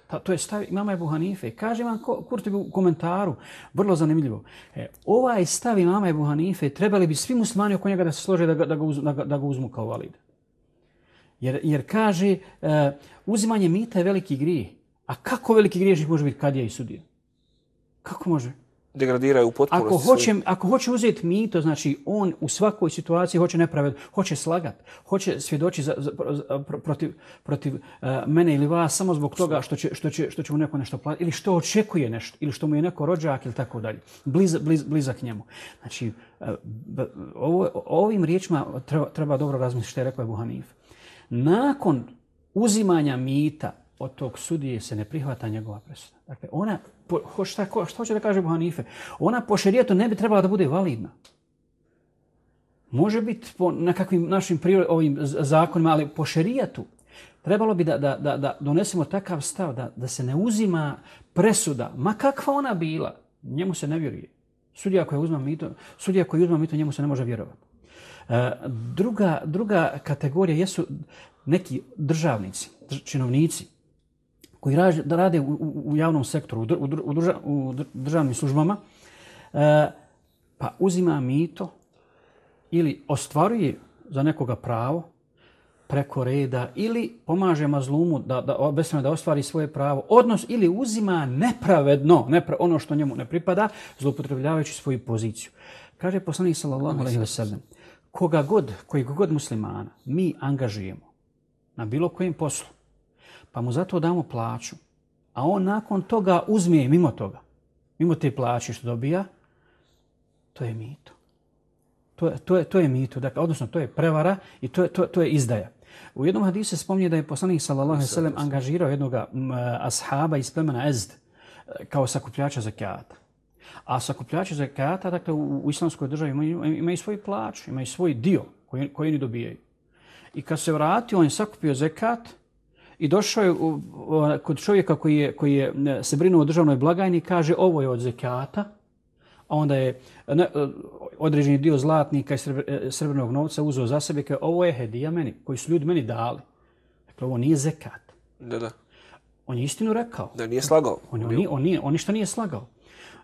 Ta, to je stav imama Ebu Hanife. Kaže vam ko- u komentaru, vrlo zanimljivo. E, ovaj stav imama Ebu Hanife trebali bi svi muslimani oko njega da se slože da ga, da ga, uz, da ga, da ga uzmu kao valid. Jer, jer kaže, e, uzimanje mita je veliki grijeh. A kako veliki griješnik može biti kadija i sudija? Kako može? Degradiraju u potpunosti. Ako svoj- hoće, ako hoće uzeti mito, znači on u svakoj situaciji hoće nepraved, hoće slagat, hoće svjedoči za, za, za, pro- protiv, protiv uh, mene ili vas samo zbog toga što će, što će, što će mu neko nešto platiti ili što očekuje nešto ili što mu je neko rođak ili tako dalje. Bliz, bliz, blizak njemu. Znači, uh, ovo, ovim riječima treba, treba dobro razmisliti što je rekao Ebu Hanif. Nakon uzimanja mita od tog sudije se ne prihvata njegova presuda. Dakle, ona, po, ho- šta, ko- šta hoće da kaže Hanife? Ona po šerijetu ne bi trebala da bude validna. Može biti po nekakvim našim prirod, ovim zakonima, ali po šerijetu trebalo bi da, da, da, da donesemo takav stav da, da se ne uzima presuda, ma kakva ona bila, njemu se ne vjeruje. Sudija koji uzma mito, sudija koji uzma mito, njemu se ne može vjerovati. E, druga, druga kategorija jesu neki državnici, drž- činovnici koji raže, da rade u, u, javnom sektoru, u, u, drža, u državnim službama, e, pa uzima mito ili ostvaruje za nekoga pravo preko reda ili pomaže mazlumu da, da, beskreno da ostvari svoje pravo, odnos ili uzima nepravedno nepra, ono što njemu ne pripada, zloupotrebljavajući svoju poziciju. Kaže poslanik sallallahu alejhi ve sellem, koga god, koji god muslimana mi angažujemo na bilo kojem poslu, pa mu zato damo plaću, a on nakon toga uzme mimo toga, mimo te plaće što dobija, to je mito. To je, to je, to je mito, dakle, odnosno to je prevara i to je, to, to je izdaja. U jednom hadisu se spominje da je poslanik sallallahu alejhi ve sellem angažirao jednog ashaba iz plemena Ezd e, kao sakupljača zakata. A sakupljači zakata, dakle, u, u islamskoj državi imaju, imaju svoj plaću, imaju svoj dio koji, koji oni dobijaju. I kad se vratio, on je sakupio zekat i došao je kod čovjeka koji je, koji je e, se brinuo o državnoj blagajni i kaže ovo je od zekata, a onda je ne, određeni dio zlatnika i srebr- srebrnog novca uzeo za sebe kao ovo je hedija meni, koji su ljudi meni dali. Dakle, ovo nije zekat. Da, da. On je istinu rekao. Da nije slagao. On, on, nije, on, nije, on ništa nije slagao.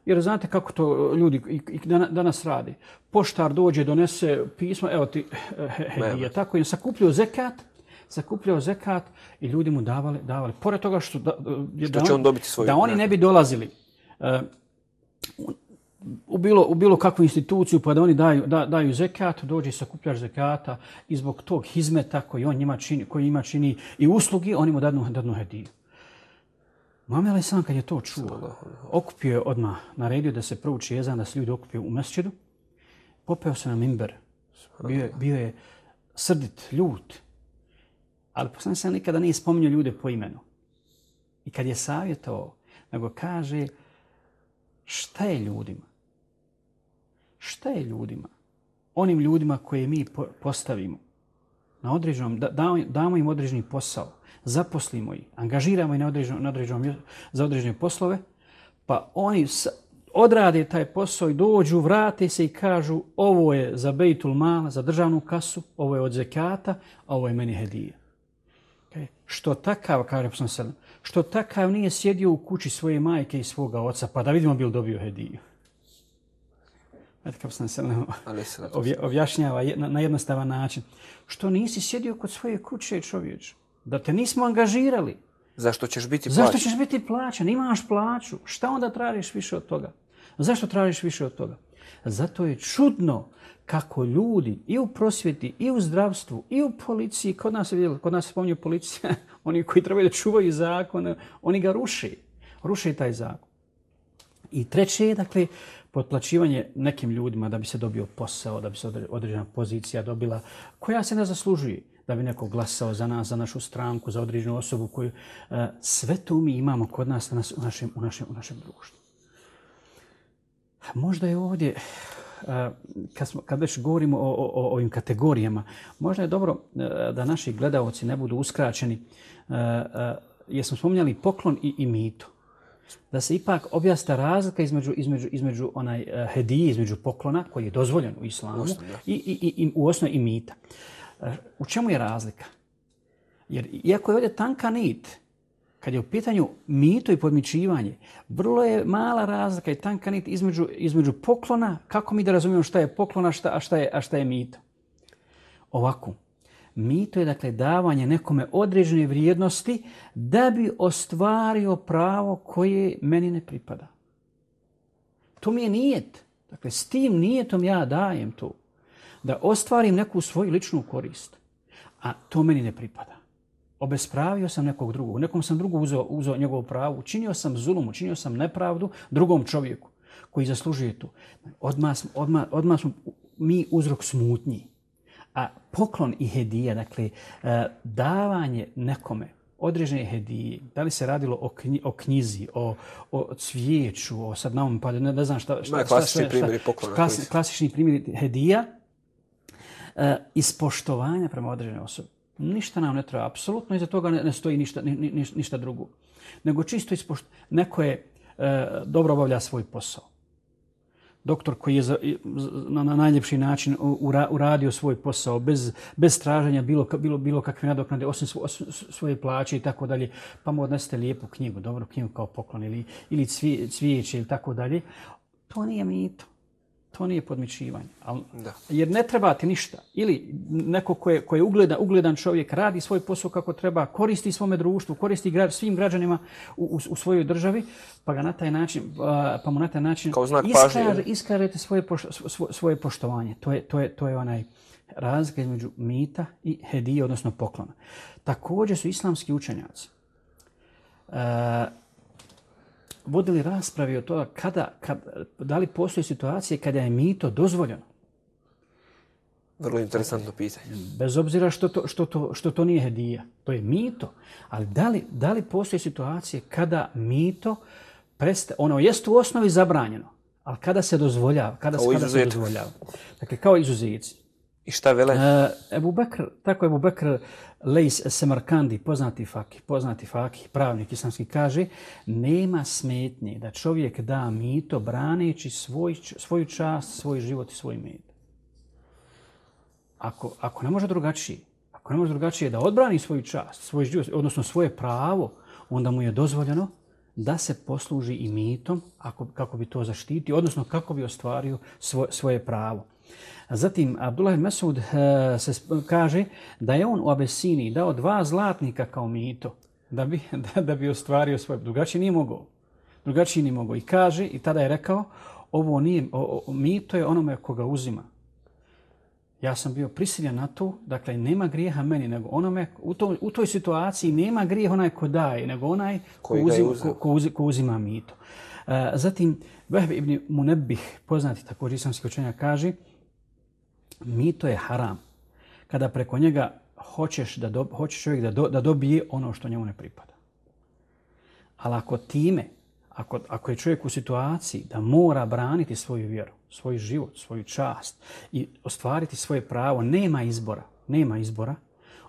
Jer znate kako to ljudi i, i dana- danas radi. Poštar dođe, donese pismo, evo ti he- hedija. Tako je sakupljao zekat, sakupljao zekat i ljudi mu davali, davali. Pored toga što, da, da, će on dobiti svoju Da oni ne bi dolazili eh, u bilo, u bilo kakvu instituciju pa da oni daju, da, daju zekat, dođe sakupljač zekata i zbog tog hizmeta koji on njima čini, koji njima čini i uslugi, oni mu dadnu, dadnu hediju. Mame Ali sam kad je to čuo, okupio je odmah, naredio da se prouči jezan, da se ljudi okupio u mesčedu, popeo se na mimber, bio je, bio je srdit, ljut, ali poslanik sam nikada nije spominjao ljude po imenu. I kad je savjetovao, nego kaže šta je ljudima? Šta je ljudima? Onim ljudima koje mi postavimo na određenom, da, damo- im određeni posao, zaposlimo ih, angažiramo ih na određenom, na određenom, za određene poslove, pa oni odrade taj posao i dođu, vrate se i kažu ovo je za Bejtul Mal, za državnu kasu, ovo je od zekata, a ovo je meni hedija. Što takav, kaže sam se, što takav nije sjedio u kući svoje majke i svoga oca, pa da vidimo bil dobio hediju. Znate kako sam se objašnjava je- na, jednostavan način. Što nisi sjedio kod svoje kuće, čovječ? Da te nismo angažirali. Zašto ćeš biti Zašto plaćen? ćeš biti plaćan? Imaš plaću. Šta onda tražiš više od toga? Zašto tražiš više od toga? Zato je čudno kako ljudi i u prosvjeti, i u zdravstvu, i u policiji, kod nas, je, kod nas se spominju policija, oni koji trebaju da čuvaju zakon, oni ga ruši. Ruši taj zakon. I treće je, dakle, potplaćivanje nekim ljudima da bi se dobio posao, da bi se određena pozicija dobila, koja se ne zaslužuje da bi neko glasao za nas, za našu stranku, za određenu osobu koju... E, sve to mi imamo kod nas, nas u, našem, u, našem, u našem društvu. Možda je ovdje, e, kad, smo, kad već govorimo o, o, o ovim kategorijama, možda je dobro e, da naši gledalci ne budu uskraćeni, jer smo spominjali poklon i, i mito da se ipak objasna razlika između, između, između onaj uh, hedije, između poklona koji je dozvoljen u islamu Osno, i, i, i, i, u osnovi i mita. U čemu je razlika? Jer iako je ovdje tanka nit, kad je u pitanju mito i podmičivanje, vrlo je mala razlika i tanka nit između, između poklona, kako mi da razumijemo šta je poklona šta, a, šta je, a šta je mito. Ovako, Mito je dakle davanje nekome određene vrijednosti da bi ostvario pravo koje meni ne pripada. To mi je nijet. Dakle, s tim nijetom ja dajem to. Da ostvarim neku svoju ličnu korist. A to meni ne pripada. Obespravio sam nekog drugog. Nekom sam drugu uzeo, uzeo njegovu pravu. Učinio sam zulum, učinio sam nepravdu drugom čovjeku koji zaslužuje to. Odmah, odmah, odmah smo mi uzrok smutnji. A poklon i hedija, dakle, e, davanje nekome određene hedije, da li se radilo o, knji, o knjizi, o, o cvijeću, o sad na ovom pa ne, ne znam šta... šta, šta klasični šta, primjeri poklona. Klasi, klasični primjeri hedija, uh, ispoštovanja prema određene osobe. Ništa nam ne treba, apsolutno iza toga ne, ne stoji ništa, ni, ni, ništa drugo. Nego čisto ispošto, Neko je e, dobro obavlja svoj posao. Doktor koji je za, na, na najljepši način uradio svoj posao bez, bez traženja bilo, bilo, bilo kakve nadoknade, osim, svo, osim svoje plaće i tako dalje, pa mu odnesete lijepu knjigu, dobru knjigu kao poklon ili, ili cvije, cvijeće ili tako dalje, to nije mito to nije podmičivanje. Al, da. Jer ne treba ti ništa. Ili neko ko je, ko je ugleda, ugledan čovjek, radi svoj posao kako treba, koristi svome društvu, koristi gra, svim građanima u, u, u svojoj državi, pa ga na taj način, pa mu na taj način iskaže, iskažete svoje, poš, svoje poštovanje. To je, to je, to je onaj razlika između mita i hedije, odnosno poklona. Također su islamski učenjaci uh, vodili raspravi o toga kada, kad, da li postoje situacije kada je mito dozvoljeno. Vrlo interesantno pitanje. Bez obzira što to, što to, što to nije hedija. To je mito. Ali da li, da li postoje situacije kada mito presta, ono jest u osnovi zabranjeno, ali kada se dozvoljava, kada, se, kada se dozvoljava. Dakle, kao izuzetci. I šta vele? E, Ebu Bekr, tako je Ebu Bekr Lejs Semarkandi, poznati faki, poznati faki, pravnik islamski, kaže nema smetnje da čovjek da mito braneći svoj, svoju čast, svoj život i svoj med. Ako, ako ne može drugačije, ako ne može drugačije da odbrani svoju čast, svoj život, odnosno svoje pravo, onda mu je dozvoljeno da se posluži i mitom ako, kako bi to zaštiti, odnosno kako bi ostvario svoje, svoje pravo. Zatim, Abdullah Mesud uh, se kaže da je on u Abesini dao dva zlatnika kao mito da bi, da, da bi ostvario svoje. Drugačije nije mogao. Drugačije nije mogao. I kaže, i tada je rekao, ovo nije, o, o, mito je onome koga uzima. Ja sam bio prisiljen na to, dakle, nema grijeha meni, nego onome, u, to, u toj situaciji nema grijeha onaj ko daje, nego onaj ko, uzima, ko, ko, uzima, ko uzima mito. Uh, zatim, Vehbi ibn Munebih, poznati također islamski učenjak, kaže, mito je haram. Kada preko njega hoćeš da do, hoće čovjek da, do, da dobije ono što njemu ne pripada. Ali ako time, ako, ako je čovjek u situaciji da mora braniti svoju vjeru, svoj život, svoju čast i ostvariti svoje pravo, nema izbora, nema izbora,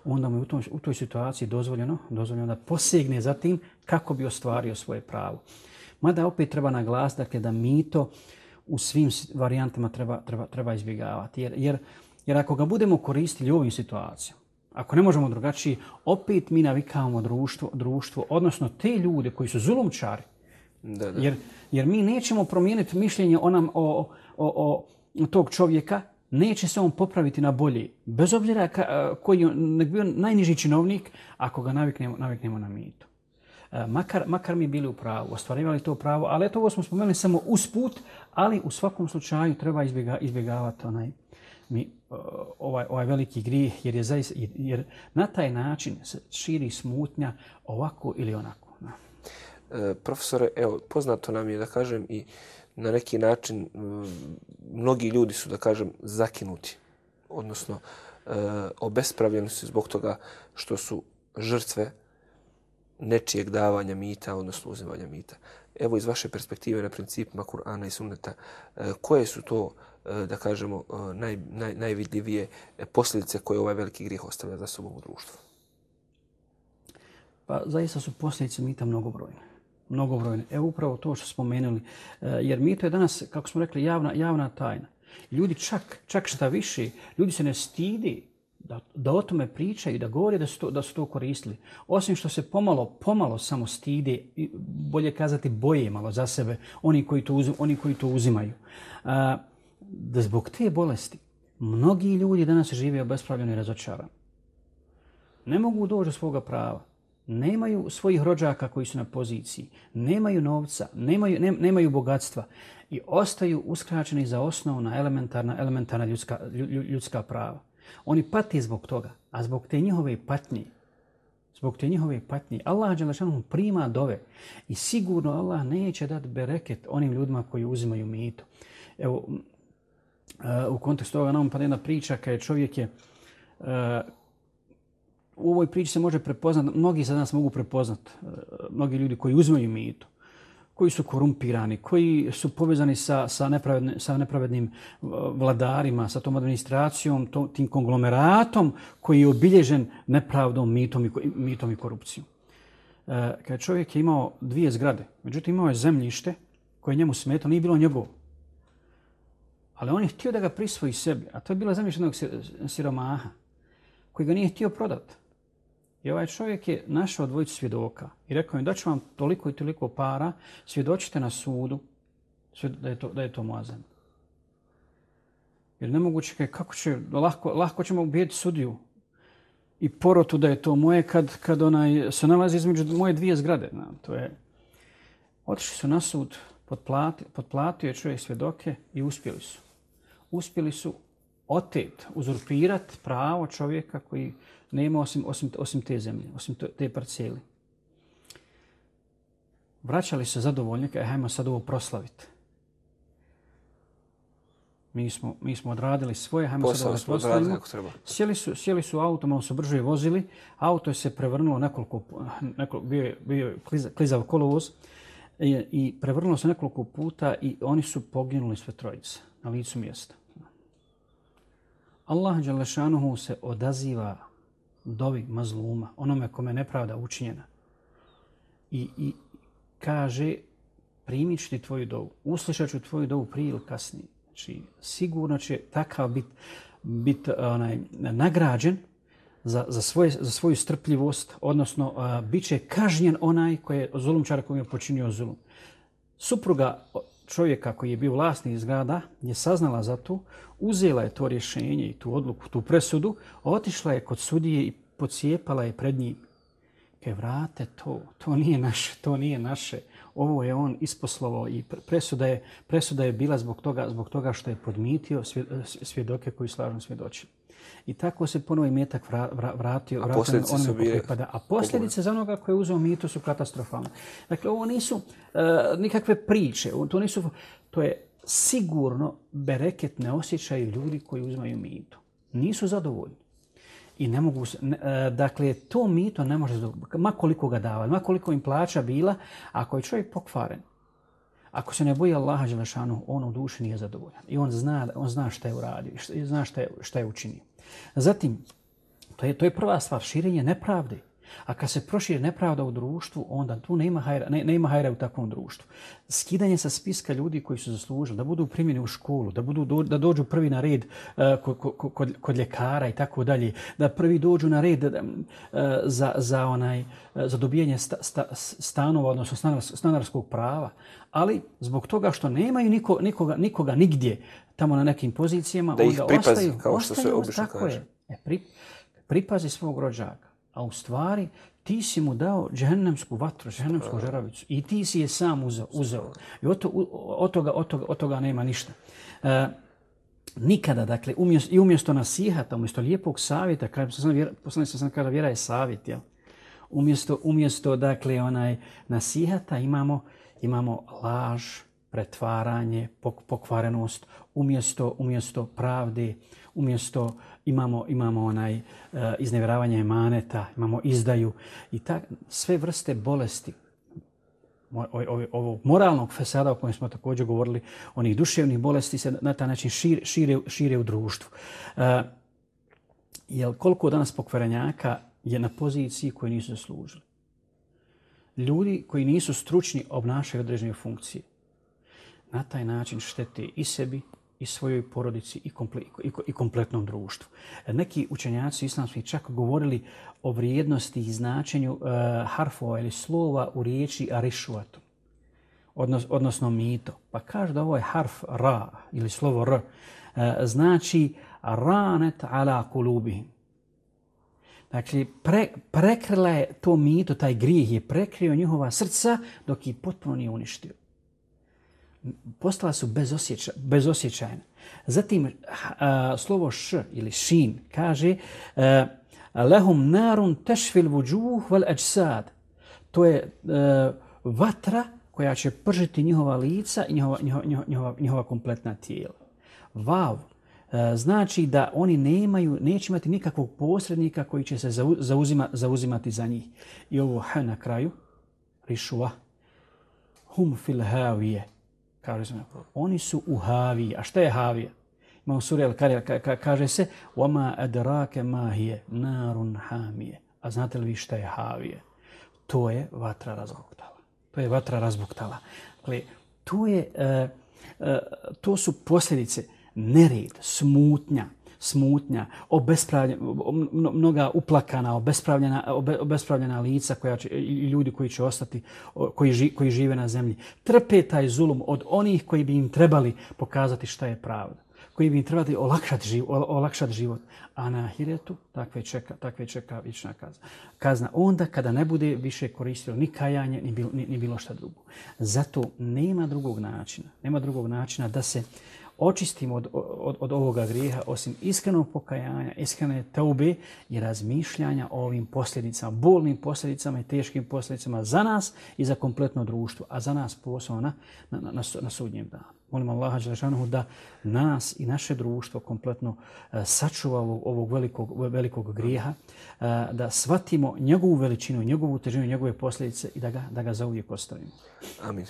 onda mu je u, tom, u toj situaciji dozvoljeno, dozvoljeno da posegne za tim kako bi ostvario svoje pravo. Mada opet treba naglasiti dakle, da mito u svim varijantama treba, treba, treba izbjegavati. Jer, jer, jer ako ga budemo koristili u ovim situacijama, ako ne možemo drugačije, opet mi navikavamo društvo, društvo, odnosno te ljude koji su zulumčari. Da, da. Jer, jer mi nećemo promijeniti mišljenje o, nam, o, o, o tog čovjeka, neće se on popraviti na bolje. Bez obzira ka, koji je bio najniži činovnik, ako ga naviknemo, naviknemo na mito. E, makar, makar mi bili u pravu, ostvarivali to pravo, ali eto ovo smo spomenuli samo usput, ali u svakom slučaju treba izbjega, izbjegavati onaj mi, ovaj, ovaj veliki grijeh, jer, je zaista, jer na taj način se širi smutnja ovako ili onako. E, profesore, evo, poznato nam je da kažem i na neki način mnogi ljudi su, da kažem, zakinuti. Odnosno, e, obespravljeni su zbog toga što su žrtve nečijeg davanja mita, odnosno uzimanja mita. Evo iz vaše perspektive na principima Kur'ana i Sunneta, e, koje su to, e, da kažemo, e, naj, naj, najvidljivije posljedice koje ovaj veliki grijeh ostavlja za sobom u društvu? Pa zaista su posljedice mita mnogobrojne. Mnogobrojne. Evo upravo to što spomenuli. Jer mito je danas, kako smo rekli, javna, javna tajna. Ljudi čak, čak šta više, ljudi se ne stidi da, da o tome pričaju, da govore da su, to, da su to koristili. Osim što se pomalo, pomalo samo stide, bolje kazati boje malo za sebe, oni koji to, uzim, oni koji to uzimaju. A, da zbog te bolesti mnogi ljudi danas žive obespravljeno i razočarano. Ne mogu doći do svoga prava. Nemaju svojih rođaka koji su na poziciji. Nemaju novca, nemaju, ne, nemaju bogatstva i ostaju uskraćeni za osnovna elementarna, elementarna ljudska, ljudska prava. Oni pati zbog toga, a zbog te njihove patnje, zbog te njihove patnje, Allah Đelešanu prima dove i sigurno Allah neće dati bereket onim ljudima koji uzimaju mito. Evo, eh, u kontekstu toga nam pa jedna priča kada čovjek je eh, u ovoj priči se može prepoznat, mnogi se danas mogu prepoznat, eh, mnogi ljudi koji uzimaju mitu koji su korumpirani, koji su povezani sa, sa, nepravedni, sa nepravednim e, vladarima, sa tom administracijom, to, tim konglomeratom koji je obilježen nepravdom, mitom i, mitom i korupcijom. E, kada čovjek je imao dvije zgrade, međutim imao je zemljište koje njemu smeta, nije bilo njegovo. Ali on je htio da ga prisvoji sebi, a to je bila zemljište jednog siromaha koji ga nije htio prodati. I ovaj čovjek je našao dvojicu svjedoka i rekao im da ću vam toliko i toliko para, svjedočite na sudu da je to, da je to moja zemlja. Jer nemoguće je kako će, lahko, lahko ćemo ubijeti sudiju i porotu da je to moje kad, kad onaj se nalazi između moje dvije zgrade. Na, to je, otišli su na sud, potplati, potplatio je čovjek svjedoke i uspjeli su. Uspjeli su otet, uzurpirati pravo čovjeka koji nema osim, osim, osim te zemlje, osim te parcijeli. Vraćali se zadovoljni, kaj hajmo sad ovo proslaviti. Mi smo, mi smo odradili svoje, hajmo sad ovo proslavimo. Sjeli su, sjeli su auto, malo su brže vozili. Auto je se prevrnulo nekoliko, nekoliko bio, bio klizav kolovoz i, i prevrnulo se nekoliko puta i oni su poginuli sve trojice na licu mjesta. Allah Đalešanuhu se odaziva dovi mazluma, onome kome nepravda učinjena. I, i kaže, primit ću ti tvoju dovu, uslišat ću tvoju dovu prije ili kasnije. Znači, sigurno će takav biti bit, onaj, nagrađen za, za, svoje, za svoju strpljivost, odnosno a, bit će kažnjen onaj koji je zulumčar koji je počinio zulum. Supruga čovjeka koji je bio vlasnik zgrada je saznala za to, uzela je to rješenje i tu odluku, tu presudu, otišla je kod sudije i pocijepala je pred njim. Kaj vrate to, to nije naše, to nije naše. Ovo je on isposlovao i presuda je, presuda je bila zbog toga, zbog toga što je podmitio svjedoke koji slažno svjedočili. I tako se ponovo i metak vratio, a posljedice su bile A posljedice za onoga koje je uzeo mito su katastrofalne. Dakle, ovo nisu uh, nikakve priče. To, nisu, to je sigurno bereket ne osjećaju ljudi koji uzmaju mito. Nisu zadovoljni. I ne mogu, ne, uh, dakle, to mito ne može zadovoljiti. Ma koliko ga dava, ma koliko im plaća bila, ako je čovjek pokvaren, Ako se ne boji Allaha Đelešanu, on u duši nije zadovoljan. I on zna, on zna šta je uradio, zna šta je, šta je učinio. Zatim, to je, to je prva stvar, širenje nepravde. A kad se proširi nepravda u društvu, onda tu nema hajra, ne, nema hajra u takvom društvu. Skidanje sa spiska ljudi koji su zaslužili, da budu primjeni u školu, da, budu, do, da dođu prvi na red uh, kod, kod, kod ljekara i tako dalje, da prvi dođu na red um, uh, za, za, onaj, uh, za dobijanje sta, sta, stanova, odnosno stanarskog prava. Ali zbog toga što nemaju niko, nikoga, nikoga nigdje tamo na nekim pozicijama, da ih pripazi, ostaju, kao što se obično kaže. Je, e, pri, pripazi svog rođaka a u stvari ti si mu dao džehennemsku vatru, džehennemsku žeravicu i ti si je sam uzeo. uzeo. I od, to, od, toga, od, toga, od toga nema ništa. E, nikada, dakle, umjesto, i umjesto nasihata, umjesto lijepog savjeta, kada sam vjera, poslani sam kada vjera je savjet, jel? Umjesto, umjesto, dakle, onaj nasihata imamo, imamo laž, pretvaranje, pokvarenost, umjesto, umjesto pravde, umjesto imamo imamo onaj e, iznevjeravanje emaneta, imamo izdaju i tak sve vrste bolesti ovog moralnog fesada o kojem smo također govorili, onih duševnih bolesti se na taj način šire, šire, šire u društvu. E, jel koliko danas pokvarenjaka je na poziciji koje nisu zaslužili? Ljudi koji nisu stručni obnašaju određene funkcije. Na taj način štete i sebi i svojoj porodici i, komple, i, i kompletnom društvu. E, neki učenjaci islamski čak govorili o vrijednosti i značenju e, harfova ili slova u riječi arišuatu, odnos, odnosno mito. Pa kaže da ovo je harf ra ili slovo r, e, znači ranet ala kulubihim. Dakle, pre, prekrila je to mito, taj grijeh je prekrio njihova srca dok ih potpuno nije uništio postala su bezosjeća, bezosjećajna. Zatim a, slovo š ili šin kaže a, lahum narun tešfil vuđuh vel ajsad. To je a, vatra koja će pržiti njihova lica i njihova, njihova, njihova, njihova kompletna tijela. Vav e, znači da oni nemaju, neće imati nikakvog posrednika koji će se zauzima, zauzimati za njih. I ovo h na kraju, rišua, hum fil havije, kaže se, oni su u Haviji. A šta je Havija? Ima u suri Al-Karija, kaže se, وَمَا أَدْرَاكَ مَا هِيَ نَارٌ حَامِيَ A znate li vi šta je Havije? To je vatra razbuktala. To je vatra razbuktala. Dakle, to, je, uh, uh, to su posljedice nered, smutnja, smutnja, mnoga uplakana, obespravljena, obespravljena lica koja će, i ljudi koji će ostati, koji, ži, koji žive na zemlji. Trpe taj zulum od onih koji bi im trebali pokazati šta je pravda koji bi im trebali olakšati život, olakšati život. A na Ahiretu takve čeka, takve čeka vična kazna. Kazna onda kada ne bude više koristilo ni kajanje, ni bilo, ni, ni bilo šta drugo. Zato nema drugog načina. Nema drugog načina da se očistimo od, od, od ovoga grijeha osim iskrenog pokajanja, iskrene taube i razmišljanja o ovim posljedicama, bolnim posljedicama i teškim posljedicama za nas i za kompletno društvo, a za nas posebno na, na, na, na sudnjem danu. Molim Allaha Đelešanuhu da nas i naše društvo kompletno e, sačuva ovog, ovog velikog, velikog grijeha, e, da shvatimo njegovu veličinu, njegovu težinu, njegove posljedice i da ga, da ga zauvijek ostavimo. Amin.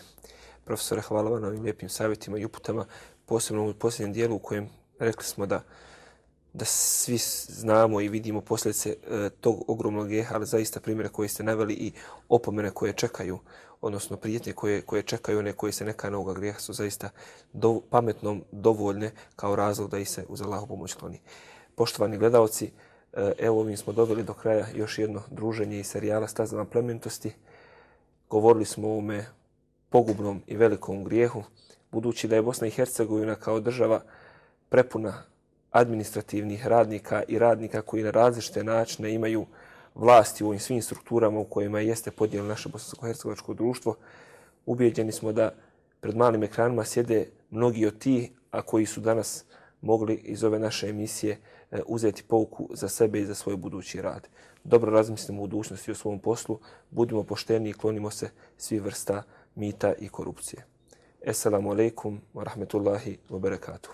Profesore, hvala vam na ovim lijepim savjetima i uputama posebno u posljednjem dijelu u kojem rekli smo da da svi znamo i vidimo posljedice e, tog ogromnog grijeha, ali zaista primjere koje ste naveli i opomene koje čekaju, odnosno prijetnje koje, koje čekaju one koje se neka novog grijeha su zaista do, pametnom dovoljne kao razlog da i se uz Allahu pomoć kloni. Poštovani gledalci, e, evo ovim smo doveli do kraja još jedno druženje i serijala Stazama plemenitosti. Govorili smo o ovome pogubnom i velikom grijehu, budući da je Bosna i Hercegovina kao država prepuna administrativnih radnika i radnika koji na različite načine imaju vlasti u ovim svim strukturama u kojima jeste podijel naše bosansko-hercegovačko društvo, ubijeđeni smo da pred malim ekranima sjede mnogi od ti, a koji su danas mogli iz ove naše emisije e, uzeti pouku za sebe i za svoj budući rad. Dobro razmislimo u budućnosti o svom poslu, budimo pošteni i klonimo se svi vrsta mita i korupcije. Assalamu alaikum wa rahmetullahi wa barakatuh.